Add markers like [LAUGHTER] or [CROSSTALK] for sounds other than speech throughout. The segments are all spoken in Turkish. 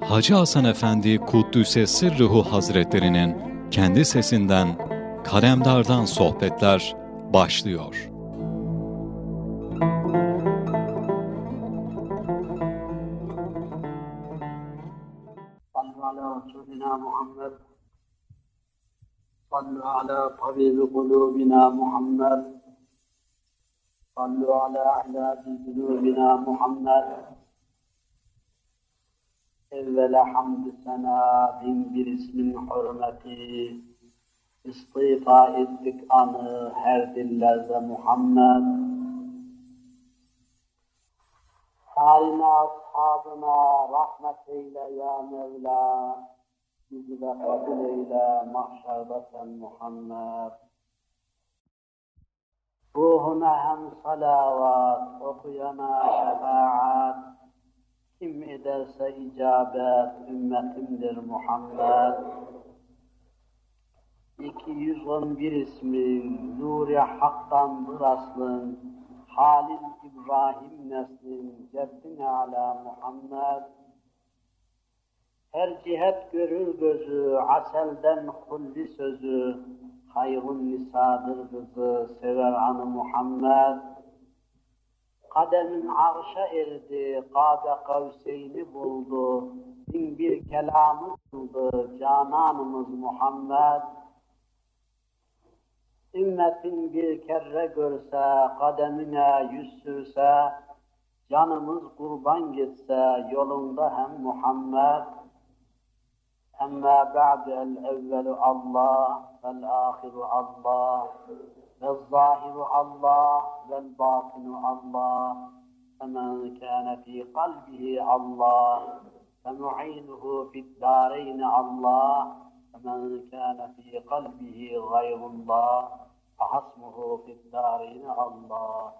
Hacı Hasan Efendi Kuddüs'e Sırrıhu Hazretlerinin kendi sesinden Kalemdar'dan sohbetler başlıyor. Sallu ala tabibi kulubina Muhammed. Sallu ala ahlâbi kulubina Muhammed evvela hamdü sena bin bir ismin hürmeti. İstifa ettik anı her dillerde Muhammed. Haline ashabına rahmet eyle ya Mevla. Bizi de kabul eyle mahşerde sen Muhammed. Ruhuna hem salavat okuyana ederse icabet ümmetimdir Muhammed. 211 ismin, Nuri Hak'tandır aslın, Halil İbrahim neslin, Ceddine ala Muhammed. Her cihet görür gözü, aselden hulli sözü, hayrun nisadır kızı, sever anı Muhammed. Kademin arşa erdi, kada kavseyni buldu. Din bir kelamı kıldı, cananımız Muhammed. Ümmetin bir kere görse, kademine yüz sürse, canımız kurban gitse, yolunda hem Muhammed. Emma ba'du el evvelu Allah, vel ahiru Allah, vel zahiru Allah, والباطن الله فمن كان في قلبه الله فمعينه في الدارين الله فمن كان في قلبه غير الله فحصمه في الدارين الله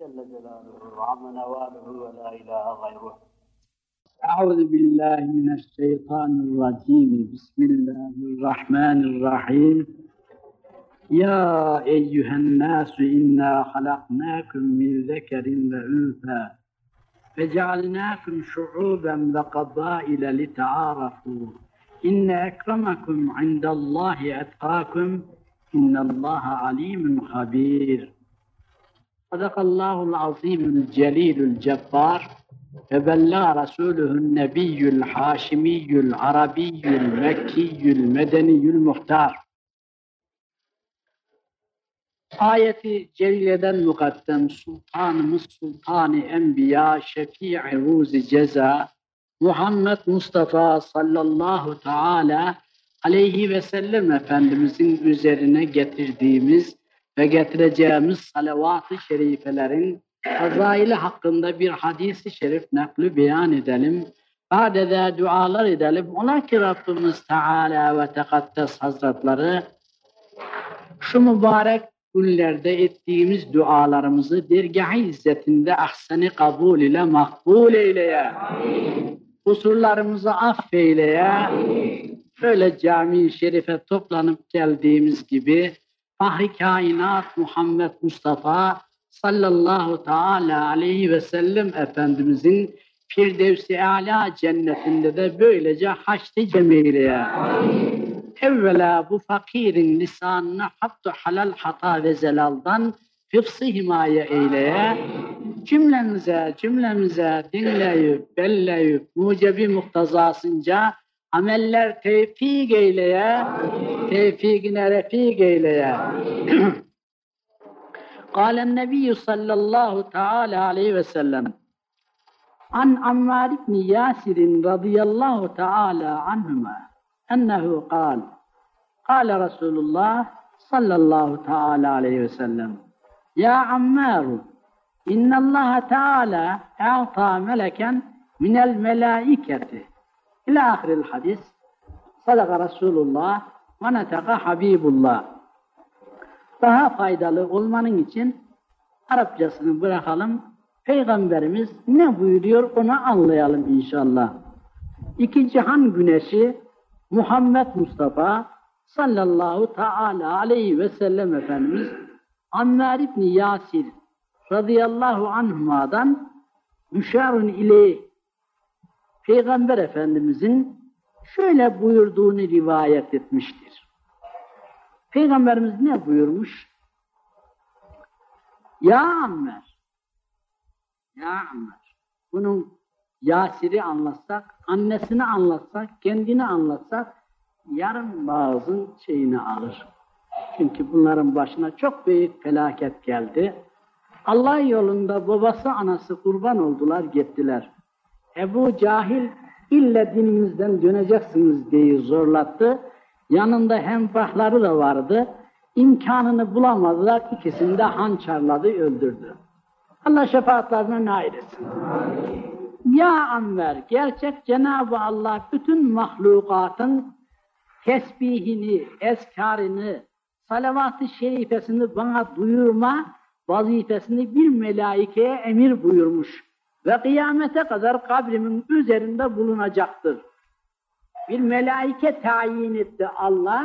جل جلاله وعم نواله ولا إله غيره. أعوذ بالله من الشيطان الرجيم. بسم الله الرحمن الرحيم. Ya eyyühen nasu inna halaknakum min zekerin ve ünfe ve cealnakum şu'uben ve kabaile li ta'arafu inne ekremakum indallahi etkakum innallaha alimun habir Sadakallahul azimul celilul cebbar ve bella rasulühün nebiyyül haşimiyyül arabiyyül mekkiyül medeniyül muhtar Ayeti celileden mukaddem Sultanımız Sultanı Enbiya Şefii Ruzi Ceza Muhammed Mustafa sallallahu teala aleyhi ve sellem Efendimizin üzerine getirdiğimiz ve getireceğimiz salavat-ı şerifelerin fazaili hakkında bir hadisi şerif nakli beyan edelim. Badede dualar edelim. Ola ki Rabbimiz Teala ve Tekaddes Hazretleri şu mübarek günlerde ettiğimiz dualarımızı dergah-ı izzetinde ahseni kabul ile makbul eyleye. Kusurlarımızı affeyleye. Böyle cami-i şerife toplanıp geldiğimiz gibi Fahri Kainat Muhammed Mustafa sallallahu teala aleyhi ve sellem Efendimizin Firdevs-i Ala cennetinde de böylece haçlı cemileye. Amin evvela bu fakirin lisanına hattu halal hata ve zelaldan hıfsı himaye eyleye, cümlemize, cümlemize dinleyip, belleyip, mucebi muhtazasınca ameller tevfik eyleye, tevfikine refik eyleye. [CLEARS THROAT] Kalen Nebiyyü sallallahu teala aleyhi ve sellem, an Ammar ibn Yasir'in radıyallahu teala anhüme, أنه قال قال رسول الله صلى الله تعالى عليه وسلم يا عمار إن الله تعالى أعطى ملكا من الملائكة إلى آخر الحديث صدق رسول الله ve neteka Habibullah. Daha faydalı olmanın için Arapçasını bırakalım. Peygamberimiz ne buyuruyor onu anlayalım inşallah. İki cihan güneşi Muhammed Mustafa sallallahu teala aleyhi ve sellem Efendimiz Ammar İbni Yasir radıyallahu anhuma'dan müşerun ile Peygamber Efendimizin şöyle buyurduğunu rivayet etmiştir. Peygamberimiz ne buyurmuş? Ya Ammer, Ya Ammer, bunun Yasir'i anlatsak, annesini anlatsak, kendini anlatsak, yarım bazı şeyini alır. Çünkü bunların başına çok büyük felaket geldi. Allah yolunda babası anası kurban oldular gittiler. Ebu Cahil ille dininizden döneceksiniz diye zorlattı. Yanında hemfahları da vardı. İmkanını bulamadılar. İkisini de hançarladı, öldürdü. Allah şefaatlerine nail etsin. Ya Amver, gerçek Cenab-ı Allah bütün mahlukatın tesbihini, eskarını, salavat-ı şerifesini bana duyurma vazifesini bir melaikeye emir buyurmuş ve kıyamete kadar kabrimin üzerinde bulunacaktır. Bir melaike tayin etti Allah.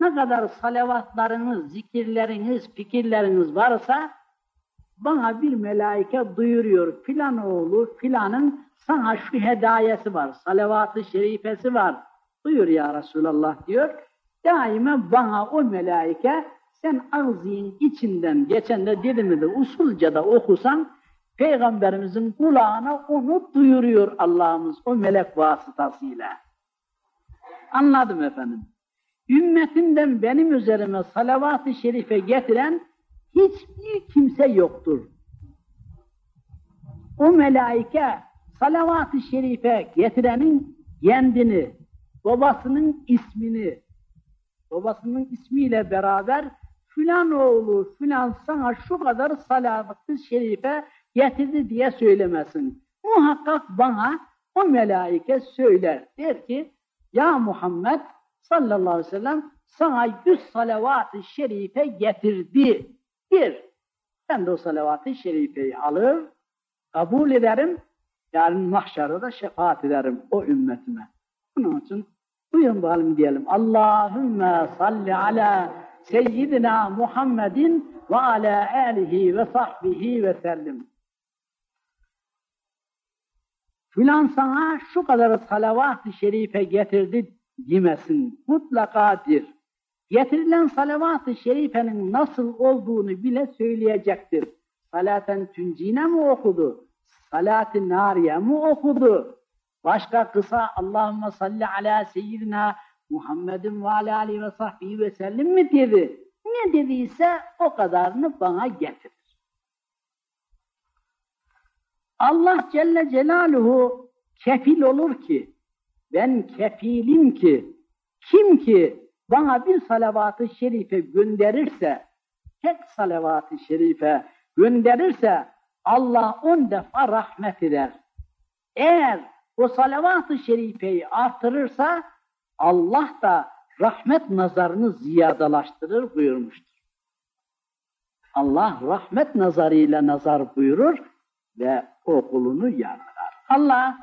Ne kadar salavatlarınız, zikirleriniz, fikirleriniz varsa bana bir melaike duyuruyor. Filan oğlu filanın sana şu hedayesi var, salavat-ı şerifesi var. Buyur ya Resulallah diyor. Daima bana o melaike sen ağzının içinden geçen de dilimi de usulca da okusan Peygamberimizin kulağına onu duyuruyor Allah'ımız o melek vasıtasıyla. Anladım efendim. Ümmetinden benim üzerime salavat-ı şerife getiren hiçbir kimse yoktur. O melaike salavat-ı şerife getirenin kendini, babasının ismini, babasının ismiyle beraber filan oğlu filan sana şu kadar salavat-ı şerife getirdi diye söylemesin. Muhakkak bana o melaike söyler. Der ki ya Muhammed sallallahu aleyhi ve sellem sana yüz salavat-ı şerife getirdi. Bir, ben de o salavat-ı şerifeyi alır, kabul ederim, yarın mahşerde de şefaat ederim o ümmetime. Bunun için buyurun bakalım diyelim. Allahümme salli ala seyyidina Muhammedin ve ala alihi ve sahbihi ve sellim. Filan sana şu kadar salavat-ı şerife getirdi demesin. Mutlakadır. Getirilen salavat-ı şerifenin nasıl olduğunu bile söyleyecektir. Salaten tüncine mi okudu? Salat-ı nariye mi okudu? Başka kısa Allahümme salli ala seyyidina Muhammedin ve ala aleyhi ve sahbihi ve sellim mi dedi? Ne dediyse o kadarını bana getirir. Allah Celle Celaluhu kefil olur ki, ben kefilim ki, kim ki bana bir salavat-ı şerife gönderirse, tek salavat-ı şerife gönderirse Allah on defa rahmet eder. Eğer o salavat-ı şerifeyi artırırsa Allah da rahmet nazarını ziyadalaştırır buyurmuştur. Allah rahmet nazarıyla nazar buyurur ve o kulunu yarlar. Allah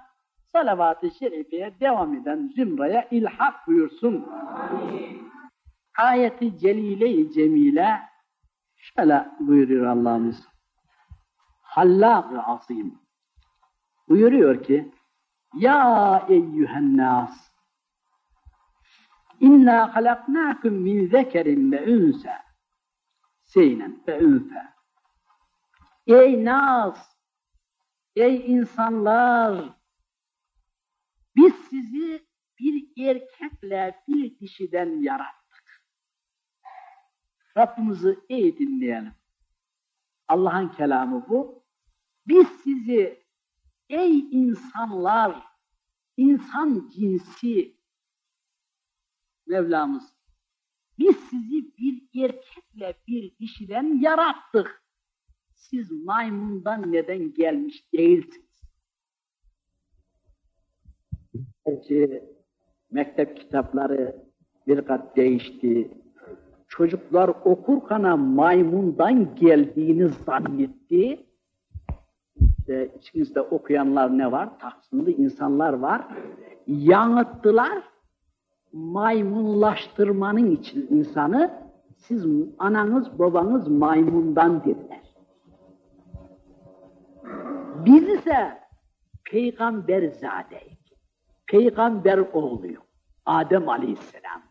salavat-ı şerifeye devam eden zümreye ilhak buyursun. Amin. Ayeti celile-i cemile şöyle buyuruyor Allah'ımız. Hallâk-ı azim. Buyuruyor ki Ya eyyühen nas İnna halaknakum min zekerin ve ünse seynen ve ünfe Ey nas Ey insanlar biz sizi bir erkekle bir dişiden yarattık. Rabbimizi iyi dinleyelim. Allah'ın kelamı bu. Biz sizi ey insanlar, insan cinsi Mevlamız biz sizi bir erkekle bir dişiden yarattık. Siz maymundan neden gelmiş değilsiniz? Gerçi mektep kitapları bir kat değişti. Çocuklar okurkana maymundan geldiğini zannetti. İşte içinizde okuyanlar ne var? Taksimli insanlar var. Yanıttılar. Maymunlaştırmanın için insanı siz ananız babanız maymundan dediler. Biz ise peygamber zadeyik. Peygamber oğluyum. Adem aleyhisselam.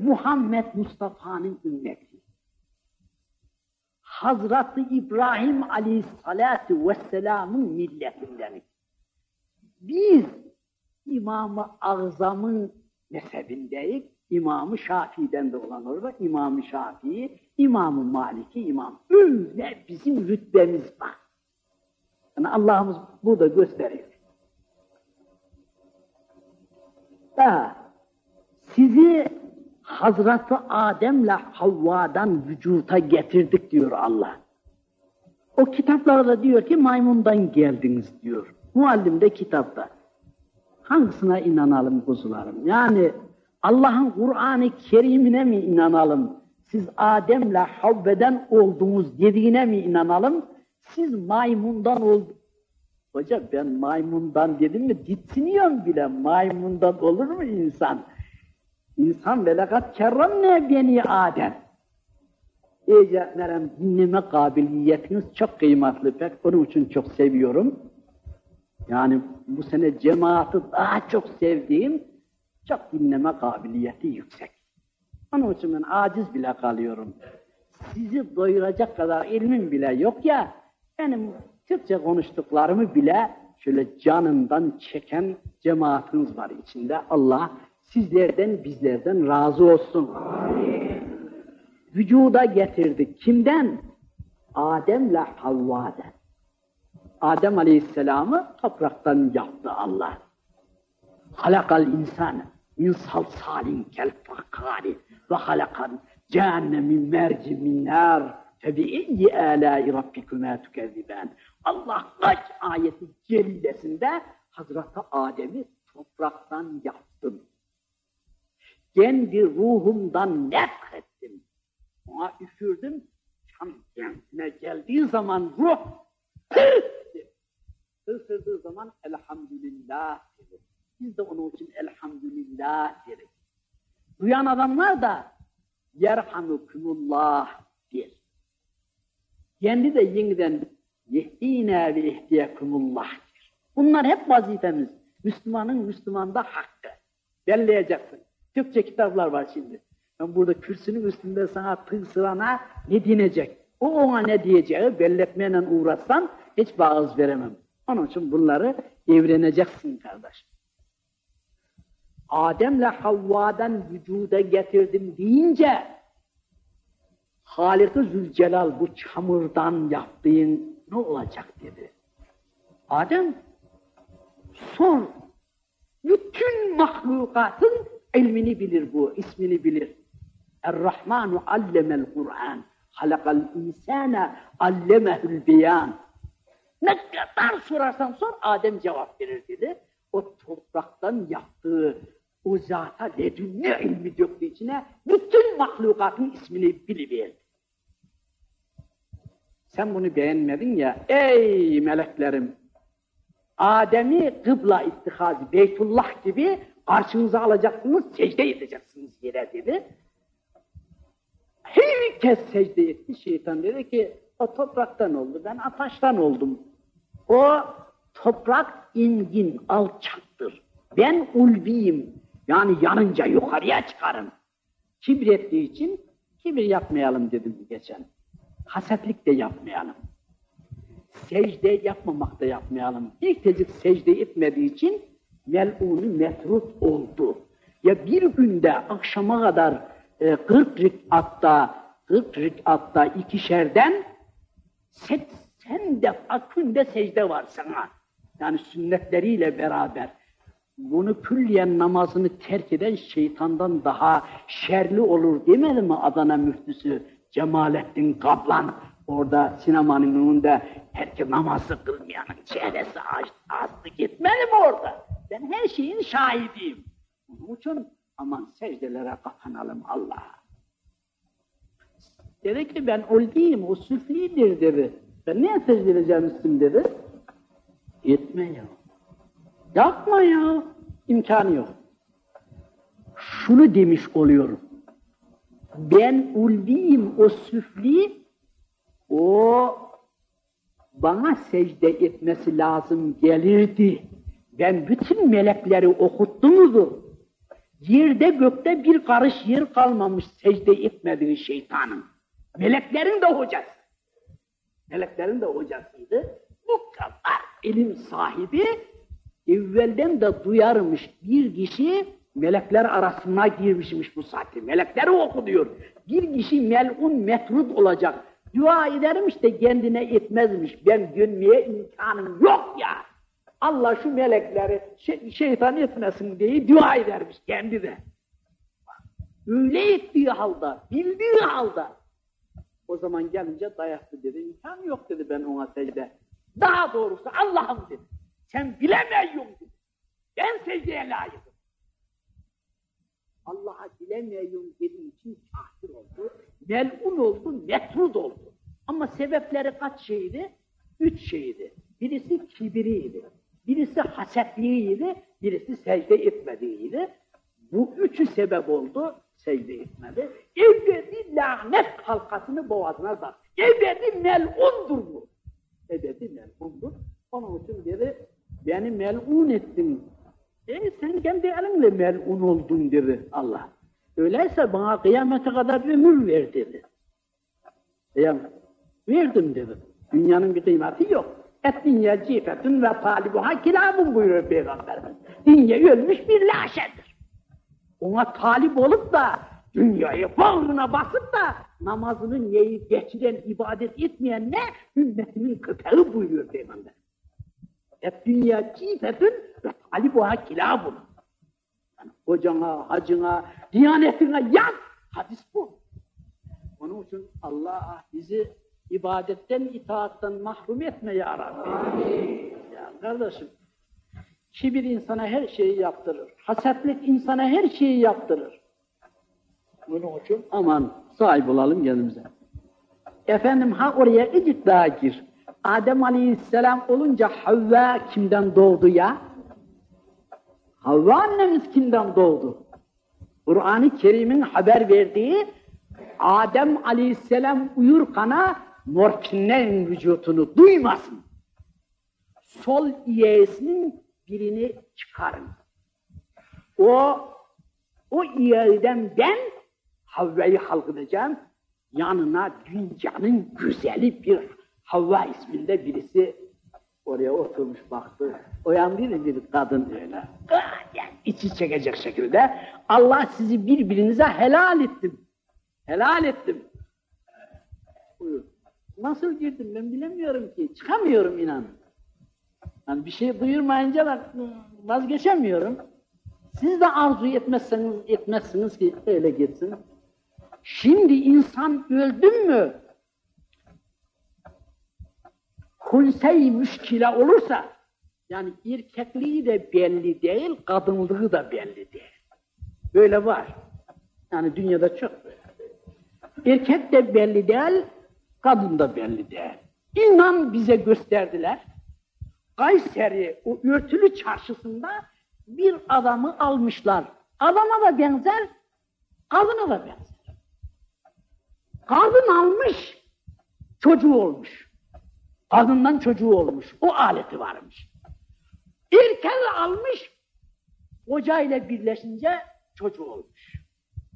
Muhammed Mustafa'nın ümmeti. Hazreti İbrahim aleyhissalatu vesselamın milletindenik. Biz İmam-ı Azam'ın mezhebindeyiz. İmam-ı Şafii'den de olan orada İmam-ı Şafii, İmam-ı Maliki, İmam. Öyle bizim rütbemiz var. Yani Allah'ımız burada gösteriyor. Daha sizi Hazreti Adem'le Havva'dan vücuta getirdik diyor Allah. O kitaplarda diyor ki maymundan geldiniz diyor. Muallim de kitapta. Hangisine inanalım kuzularım? Yani Allah'ın Kur'an-ı Kerim'ine mi inanalım? Siz Adem'le Havve'den oldunuz dediğine mi inanalım? Siz maymundan oldunuz. Hocam ben maymundan dedim mi ditsiniyorum bile. Maymundan olur mu insan? İnsan velakat kerramne beni Adem. Ecetlerim dinleme kabiliyetiniz çok kıymetli pek. Onun için çok seviyorum. Yani bu sene cemaati daha çok sevdiğim, çok dinleme kabiliyeti yüksek. Onun için ben aciz bile kalıyorum. Sizi doyuracak kadar ilmim bile yok ya, benim Türkçe konuştuklarımı bile şöyle canından çeken cemaatiniz var içinde. Allah sizlerden bizlerden razı olsun. Amin. Vücuda getirdik. Kimden? Adem'le Havva'den. Adem Aleyhisselam'ı topraktan yaptı Allah. Halakal insan min salsalin kel fakari ve halakan cehennem min merci min nar febi'iyyi âlâi rabbikümâ tükezziben. Allah kaç ayeti celilesinde Hazreti Adem'i topraktan yaptım. Kendi ruhumdan nefrettim. Ona üfürdüm. Tam kendine geldiği zaman ruh Isırdığı zaman elhamdülillah dedi. Biz de onun için elhamdülillah deriz. Duyan adamlar da yerhamukumullah der. Kendi de yeniden yehdine ve ihdiyekumullah der. Bunlar hep vazifemiz. Müslümanın Müslümanda hakkı. Belleyeceksin. Türkçe kitaplar var şimdi. Ben burada kürsünün üstünde sana tığsırana ne dinecek? O ona ne diyeceği belletmeyle uğraşsan hiç bağız veremem. Onun için bunları evreneceksin kardeş. Adem'le Havva'dan vücuda getirdim deyince Halik-i Zülcelal bu çamurdan yaptığın ne olacak dedi. Adem sor. Bütün mahlukatın ilmini bilir bu, ismini bilir. Er-Rahmanu allemel Kur'an. Halakal insana allemehül beyan. Ne kadar sorarsan sor Adem cevap verir dedi. O topraktan yaptığı o zata ledünne ilmi döktü içine bütün mahlukatın ismini biliverdi. Sen bunu beğenmedin ya, ey meleklerim! Adem'i kıbla ittihazı, Beytullah gibi karşınıza alacaksınız, secde edeceksiniz yere dedi. Herkes secde etti. Şeytan dedi ki, o topraktan oldu, ben ataştan oldum. O toprak ingin, alçaktır. Ben ulviyim. Yani yanınca yukarıya çıkarım. Kibrettiği için kibir yapmayalım dedim geçen. Hasetlik de yapmayalım. Secde yapmamak da yapmayalım. İlk tecik secde etmediği için mel'unu metrut oldu. Ya bir günde akşama kadar e, 40 rikatta 40 rikatta ikişerden 80 defa günde secde var sana. Yani sünnetleriyle beraber. Bunu külliyen namazını terk eden şeytandan daha şerli olur demedi mi Adana müftüsü Cemalettin Kaplan? Orada sinemanın önünde herkes namazı kılmayanın çehresi astı gitmedi mi orada? Ben her şeyin şahidiyim. Onun için aman secdelere kapanalım Allah'a. Dedi ki ben ulviyim, o süflidir dedi. Ben niye secde edeceğim dedi. Etme ya. Yapma ya. İmkanı yok. Şunu demiş oluyorum. Ben ulviyim, o süfli, o bana secde etmesi lazım gelirdi. Ben bütün melekleri okuttumuzdur. Yerde gökte bir karış yer kalmamış secde etmediği şeytanın. Meleklerin de hocası. Meleklerin de hocasıydı. Bu kadar ilim sahibi evvelden de duyarmış bir kişi melekler arasına girmişmiş bu saatte. Melekleri oku diyor. Bir kişi melun metrud olacak. Dua edermiş de kendine etmezmiş. Ben dönmeye imkanım yok ya. Allah şu melekleri şey, şeytan etmesin diye dua edermiş kendi de. Öyle ettiği halde, bildiği halde. O zaman gelince dayaktı dedi. İmkan yok dedi ben ona secde. Daha doğrusu Allah'ım dedi. Sen bilemiyorsun dedi. Ben secdeye layıkım. Allah'a bilemiyorum dediği için kafir oldu. Melun oldu, metrud oldu. Ama sebepleri kaç şeydi? Üç şeydi. Birisi kibiriydi. Birisi hasetliğiydi, birisi secde etmediğiydi. Bu üçü sebep oldu, secde etmedi. Ebedi lanet halkasını boğazına da. Ebedi melundur bu. Ebedi melundur. Onun için dedi, beni melun ettin. E sen kendi elinle melun oldun dedi Allah. Öyleyse bana kıyamete kadar ömür ver dedi. Yani verdim dedi. Dünyanın bir kıymeti yok. Et dünya cifetün ve talibuha kilabun buyuruyor Peygamberimiz. Dünya ölmüş bir laşedir. Ona talip olup da dünyayı bağrına basıp da namazını yiyip geçiren, ibadet etmeyen ne? Ümmetinin köpeği buyuruyor Peygamber. Et dünya cifetün ve talibuha kilabun. Yani hocana, hacına, diyanetine yaz. Hadis bu. Onun için Allah bizi ibadetten, itaattan mahrum etme ya Rabbi. Amin. Ya kardeşim, kibir insana her şeyi yaptırır. Hasetlik insana her şeyi yaptırır. Bunun için aman sahip olalım kendimize. Efendim ha oraya icik daha gir. Adem Aleyhisselam olunca Havva kimden doğdu ya? Havva annemiz kimden doğdu? Kur'an-ı Kerim'in haber verdiği Adem Aleyhisselam uyurkana morfinlerin vücutunu duymasın. Sol iğesinin birini çıkarın. O o iğeden ben Havva'yı halkıdacağım. Yanına dünyanın güzeli bir Havva isminde birisi oraya oturmuş baktı. O yan bir, bir kadın öyle. Yani içi çekecek şekilde. Allah sizi birbirinize helal ettim. Helal ettim. Buyur. Nasıl girdim ben bilemiyorum ki. Çıkamıyorum inan. Yani bir şey duyurmayınca da vazgeçemiyorum. Siz de arzu etmezseniz etmezsiniz ki öyle gitsin. Şimdi insan öldü mü? Kunsey müşkile olursa yani erkekliği de belli değil, kadınlığı da belli değil. Böyle var. Yani dünyada çok böyle. Erkek de belli değil, kadın da belli değil. İnan bize gösterdiler. Kayseri o örtülü çarşısında bir adamı almışlar. Adama da benzer, kadına da benzer. Kadın almış, çocuğu olmuş. Kadından çocuğu olmuş. O aleti varmış. Erkek almış, kocayla birleşince çocuğu olmuş.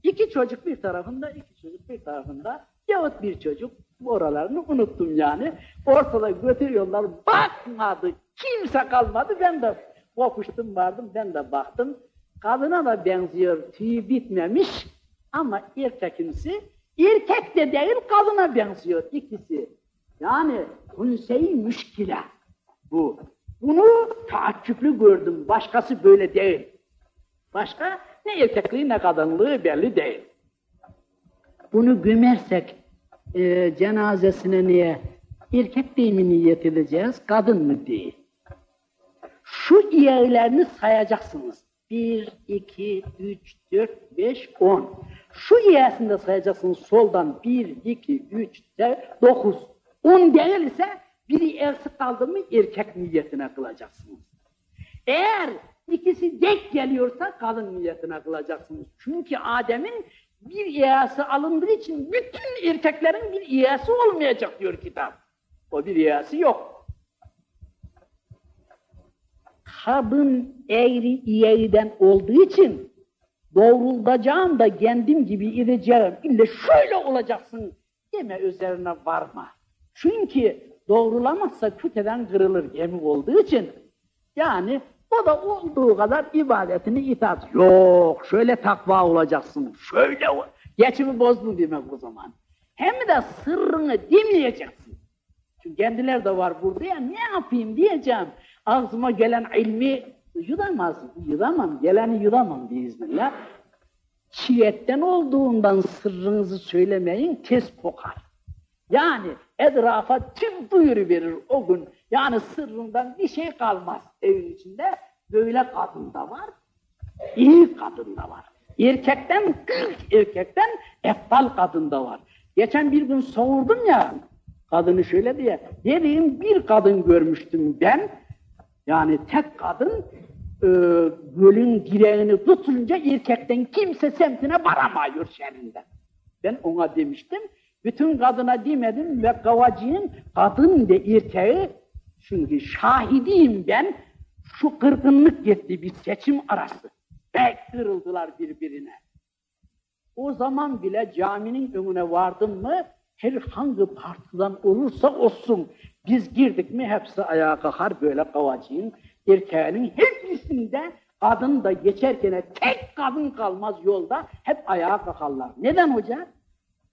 İki çocuk bir tarafında, iki çocuk bir tarafında, yahut bir çocuk, oralarını unuttum yani. Ortada götürüyorlar, bakmadı, kimse kalmadı, ben de kopuştum vardım, ben de baktım. Kadına da benziyor, tüyü bitmemiş ama erkekimsi, erkek de değil, kadına benziyor ikisi. Yani hunse-i müşkile bu. Bunu taaccüplü gördüm, başkası böyle değil. Başka ne erkekliği ne kadınlığı belli değil. Bunu gömersek e, cenazesine niye erkek değil mi niyet edeceğiz, kadın mı değil? Şu yerlerini sayacaksınız. Bir, iki, üç, dört, beş, on. Şu iyesinde sayacaksınız soldan bir, iki, üç, dört, dokuz. On değilse biri eksik kaldı mı erkek niyetine kılacaksınız. Eğer ikisi dek geliyorsa kadın niyetine kılacaksınız. Çünkü Adem'in bir iyası alındığı için bütün erkeklerin bir iyası olmayacak diyor kitap. O bir iyası yok. Kadın eğri iğriden olduğu için doğrulacağım da kendim gibi ireceğim. İlle şöyle olacaksın deme üzerine varma. Çünkü doğrulamazsa küteden kırılır gemi olduğu için. Yani o da olduğu kadar ibadetini itaat. Yok şöyle takva olacaksın. Şöyle geçimi bozdun demek o zaman. Hem de sırrını demeyeceksin. Çünkü kendiler de var burada ya ne yapayım diyeceğim. Ağzıma gelen ilmi yudamaz, yudamam, geleni yudamam biiznillah. Çiğetten olduğundan sırrınızı söylemeyin, tez kokar. Yani etrafa tüm duyuru verir o gün. Yani sırrından bir şey kalmaz evin içinde. Böyle kadın da var, iyi kadın da var. Erkekten, ilk erkekten eftal kadın da var. Geçen bir gün sordum ya, kadını şöyle diye, dediğim bir kadın görmüştüm ben, yani tek kadın, e, gölün direğini tutunca erkekten kimse semtine varamıyor şerinden. Ben ona demiştim, bütün kadına demedim ve kavacının kadın ve erkeği, çünkü şahidiyim ben, şu kırgınlık gitti bir seçim arası. Ve kırıldılar birbirine. O zaman bile caminin önüne vardım mı, herhangi partiden olursa olsun, biz girdik mi hepsi ayağa kalkar böyle kavacığın, erkeğinin hepsinde kadın da geçerken tek kadın kalmaz yolda, hep ayağa kalkarlar. Neden hoca?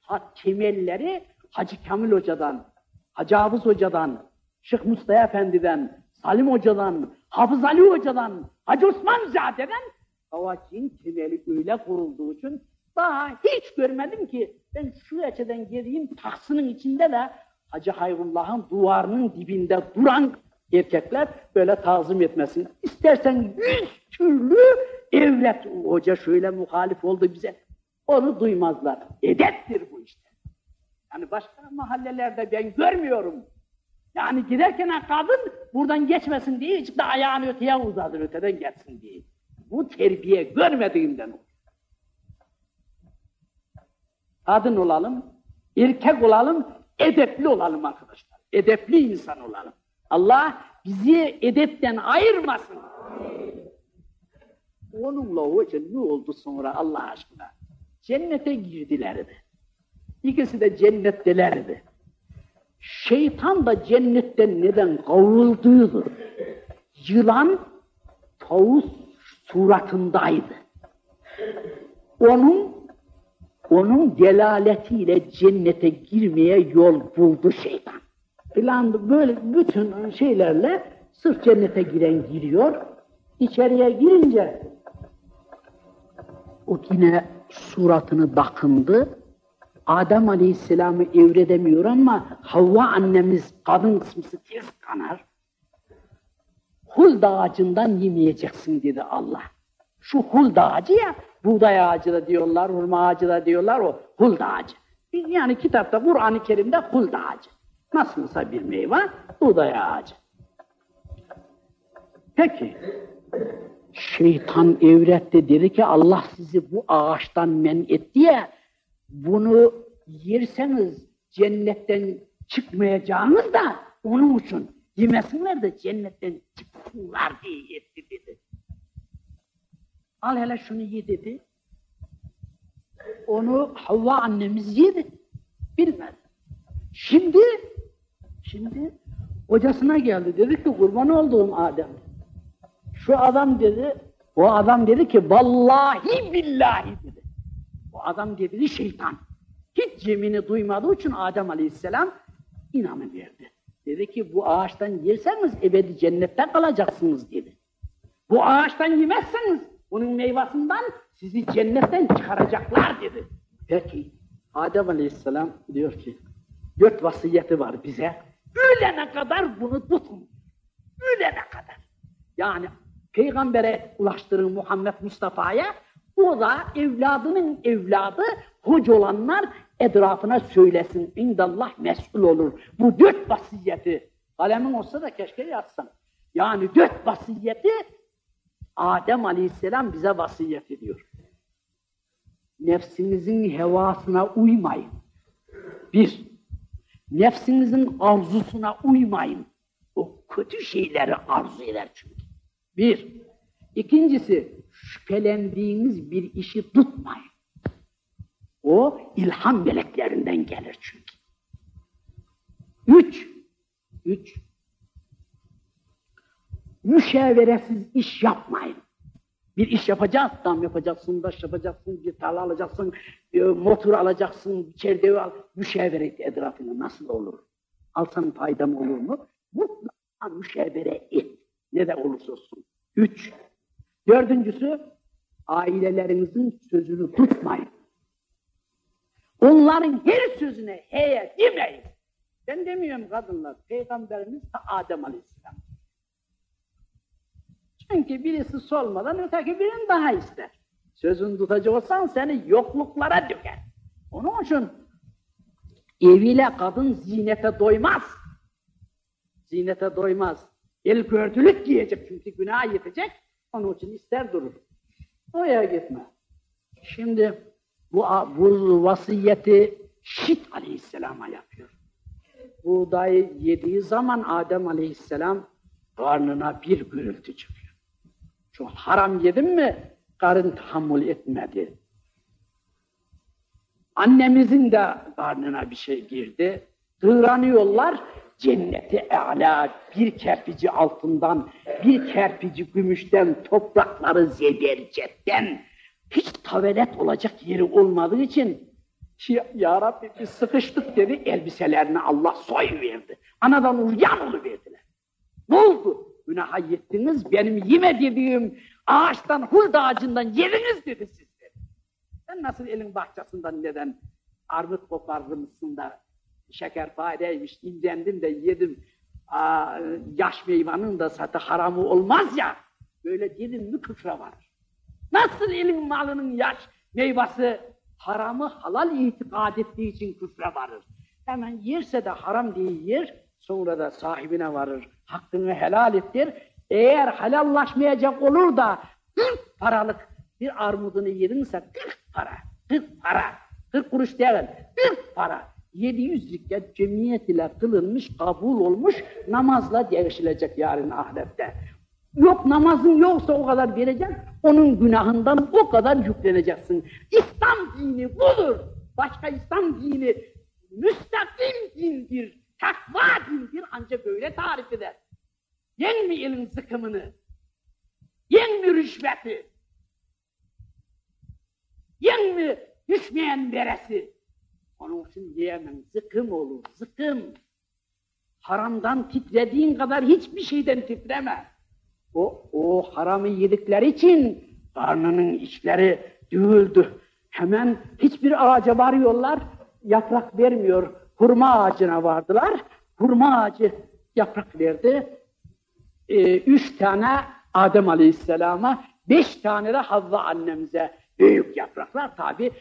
Ha, temelleri Hacı Kamil Hoca'dan, Hacı Hafız Hoca'dan, Şeyh Mustafa Efendi'den, Salim Hoca'dan, Hafız Ali Hoca'dan, Hacı Osman Zade'den Kavacığın temeli öyle kurulduğu için daha hiç görmedim ki ben şu açıdan geleyim tahsının içinde de Hacı Hayrullah'ın duvarının dibinde duran erkekler böyle tazım etmesin. İstersen yüz türlü evlet hoca şöyle muhalif oldu bize. Onu duymazlar. Edeptir bu işte. Yani başka mahallelerde ben görmüyorum. Yani giderken kadın buradan geçmesin diye de ayağını öteye uzadır öteden geçsin diye. Bu terbiye görmediğinden olur. Kadın olalım, erkek olalım, edepli olalım arkadaşlar. Edepli insan olalım. Allah bizi edepten ayırmasın. Onunla hoca ne oldu sonra Allah aşkına? Cennete girdilerdi. İkisi de cennettelerdi. Şeytan da cennetten neden kavulduğudur. Yılan tavus suratındaydı. Onun onun delaletiyle cennete girmeye yol buldu şeytan. Plan böyle bütün şeylerle sırf cennete giren giriyor. İçeriye girince o yine suratını bakındı. Adem Aleyhisselam'ı evredemiyor ama Havva annemiz kadın kısmısı tez kanar. Huld ağacından yemeyeceksin dedi Allah. Şu huld ağacı ya, buğday ağacı da diyorlar, hurma ağacı da diyorlar o huld ağacı. Yani kitapta Kur'an-ı Kerim'de huld ağacı. Nasılsa bir meyve, buğday ağacı. Peki, şeytan evretti dedi ki Allah sizi bu ağaçtan men etti ya, bunu yerseniz cennetten çıkmayacağınız da onun için yemesinler de cennetten çıksınlar diye etti dedi. Al hele şunu ye dedi. Onu Havva annemiz yedi. Bilmez. Şimdi, şimdi hocasına geldi. Dedi ki kurban olduğum Adem. Şu adam dedi, o adam dedi ki vallahi billahi dedi. O adam dedi şeytan. Hiç yemini duymadığı için Adem Aleyhisselam inanıverdi. Dedi ki bu ağaçtan yerseniz ebedi cennetten kalacaksınız dedi. Bu ağaçtan yemezseniz bunun meyvasından sizi cennetten çıkaracaklar dedi. Peki Adem Aleyhisselam diyor ki dört vasiyeti var bize. Ölene kadar bunu tutun. Ölene kadar. Yani peygambere ulaştırın Muhammed Mustafa'ya o da evladının evladı hoca olanlar etrafına söylesin. İndallah mesul olur. Bu dört vasiyeti. Kalemim olsa da keşke yazsam. Yani dört vasiyeti Adem Aleyhisselam bize vasiyet ediyor. Nefsinizin hevasına uymayın. Bir, nefsinizin arzusuna uymayın. O kötü şeyleri arzu eder çünkü. Bir. İkincisi, şüphelendiğiniz bir işi tutmayın. O ilham meleklerinden gelir çünkü. Üç. Üç. Müşaveresiz iş yapmayın. Bir iş yapacağız, tam yapacaksın, taş yapacaksın, bir tarla alacaksın, motor alacaksın, çerdeği al. Müşavere et etrafını nasıl olur? Alsan faydam olur mu? Mutlaka müşavere et. Ne de olursa olsun. Üç. Dördüncüsü, ailelerinizin sözünü tutmayın. Onların her sözüne heye demeyin. Ben demiyorum kadınlar, Peygamberimiz de Adem Aleyhisselam. Çünkü birisi solmadan öteki birini daha ister. Sözünü tutacak olsan seni yokluklara döker. Onun için eviyle kadın zinete doymaz. Zinete doymaz. El gördülük giyecek çünkü günah yetecek. Onun için ister durur. Oraya gitme. Şimdi bu, bu vasiyeti Şit aleyhisselama yapıyor. Buğdayı yediği zaman Adem aleyhisselam karnına bir gürültü çıkıyor. Şu haram yedim mi karın tahammül etmedi. Annemizin de karnına bir şey girdi. Kıvranıyorlar. Cenneti e'la bir kerpici altından, bir kerpici gümüşten, toprakları zebercetten, hiç tavelet olacak yeri olmadığı için ya Rabbi biz sıkıştık dedi, elbiselerini Allah soy verdi. Anadan uryan verdiler. Ne oldu? Günaha yettiniz, benim yeme dediğim ağaçtan, hurd ağacından yediniz dedi sizler. Sen nasıl elin bahçesinden neden armut koparmışsın da şekerpareymiş, incendim de yedim, Aa, yaş meyvanın da satı haramı olmaz ya, böyle dedim mi küfre varır. Nasıl elin malının yaş meyvası haramı halal itikad ettiği için küfre varır. Hemen yerse de haram diye yer, sonra da sahibine varır. Hakkını helal ettir. Eğer helallaşmayacak olur da 40 paralık bir armudunu yedinse 40 para, 40 para, 40 kuruş değil, 40 para. 700 rikat cemiyet ile kılınmış, kabul olmuş, namazla değişilecek yarın ahirette. Yok namazın yoksa o kadar vereceksin, onun günahından o kadar yükleneceksin. İslam dini budur. Başka İslam dini müstakim dindir, takva dindir ancak böyle tarif eder. Yen mi elin sıkımını? Yen mi rüşveti? Yen mi düşmeyen veresi? Onun için diyemem, zıkım olur, zıkım. Haramdan titrediğin kadar hiçbir şeyden titreme. O, o haramı yedikleri için karnının içleri düğüldü. Hemen hiçbir ağaca varıyorlar, yaprak vermiyor. Hurma ağacına vardılar, hurma ağacı yaprak verdi. Ee, üç tane Adem Aleyhisselam'a, beş tane de Havva annemize büyük yapraklar tabi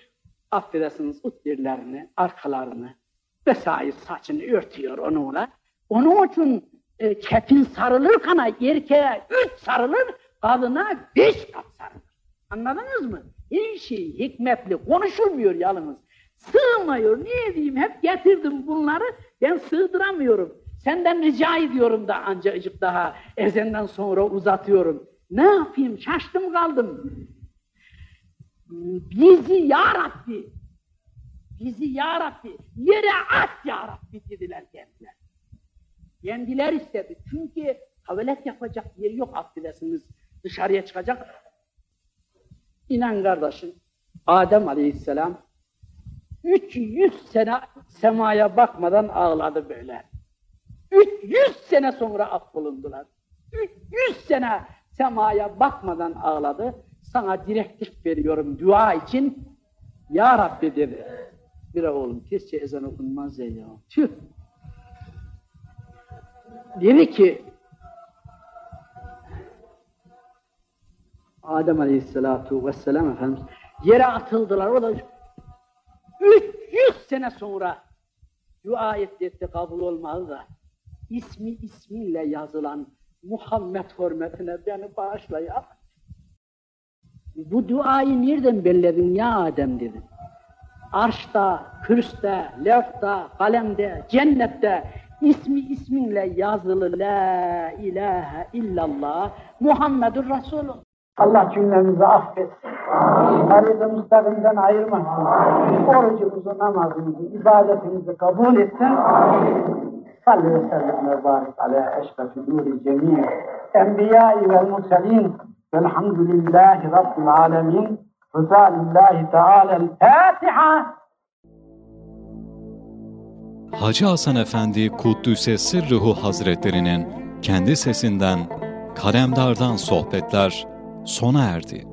affedersiniz utbirlerini, arkalarını vesaire saçını örtüyor onunla. Onun için e, kefin sarılır kana erkeğe üç sarılır, kadına beş kat sarılır. Anladınız mı? Her şey hikmetli, konuşulmuyor yalnız. Sığmıyor, ne diyeyim hep getirdim bunları, ben sığdıramıyorum. Senden rica ediyorum da ancacık daha ezenden sonra uzatıyorum. Ne yapayım, şaştım kaldım. Bizi ya bizi ya yere at ya dediler kendiler. Kendiler istedi. Çünkü havalet yapacak yeri yok affedersiniz. Dışarıya çıkacak. İnan kardeşim, Adem Aleyhisselam 300 sene semaya bakmadan ağladı böyle. 300 sene sonra affolundular. 300 sene semaya bakmadan ağladı. Sana direktif veriyorum dua için. Ya Rabbi dedi. Bir oğlum keşke ezan okunmaz ya. Tüh. Dedi ki Adem Aleyhisselatu Vesselam Efendimiz yere atıldılar. O da 300 sene sonra dua etti, kabul olmadı da ismi ismiyle yazılan Muhammed hürmetine beni bağışla ya. Bu duayı nereden belledin ya Adem dedi. Arşta, kürste, lefta, kalemde, cennette ismi isminle yazılı La ilahe illallah Muhammedur Resulullah. Allah cümlemizi affetsin. Arızı müstakimden ayırmasın. Orucumuzu, namazımızı, ibadetimizi kabul etsin. Salli ve sellem ve barik ala eşrefi nuri cemil. Enbiyai vel murselin. Velhamdülillahi Rabbil alemin. Rıza lillahi teala'l Fatiha. Hacı Hasan Efendi Kuddüs'e Sırrıhu Hazretlerinin kendi sesinden Kalemdar'dan sohbetler sona erdi.